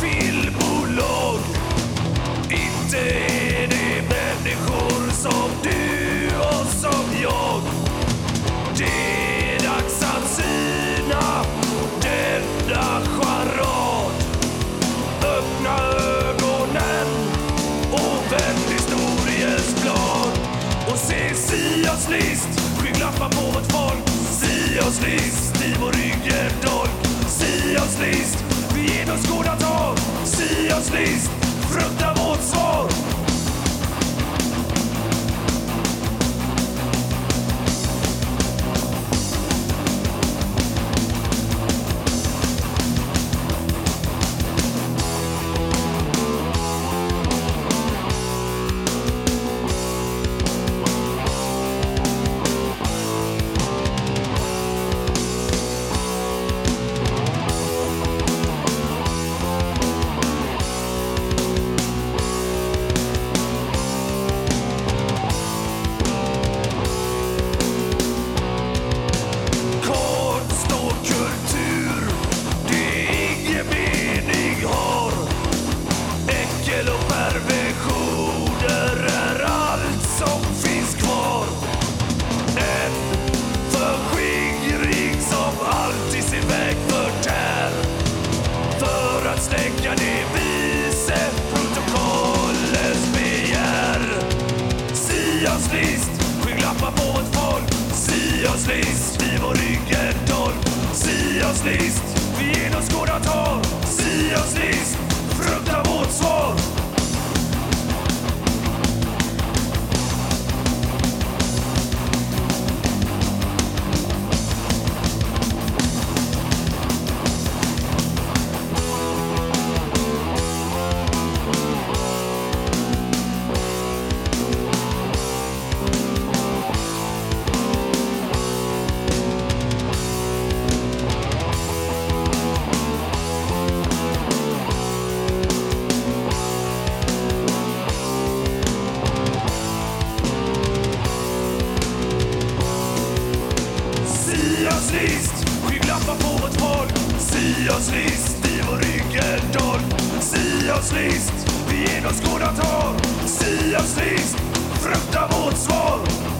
filmbolag? Inte är det människor som du och som jag. Det är dags att syna denna charad. Öppna ögonen och vänd historiens blad. Och se Sias list, skygglappar på vårt folk. Sias list Sias list, i vår rygg är dolk. Sias list, vi genomskådat si Sias list, oss list, i vår rygg si oss list, vi genomskådat har. oss list, frukta vårt svar.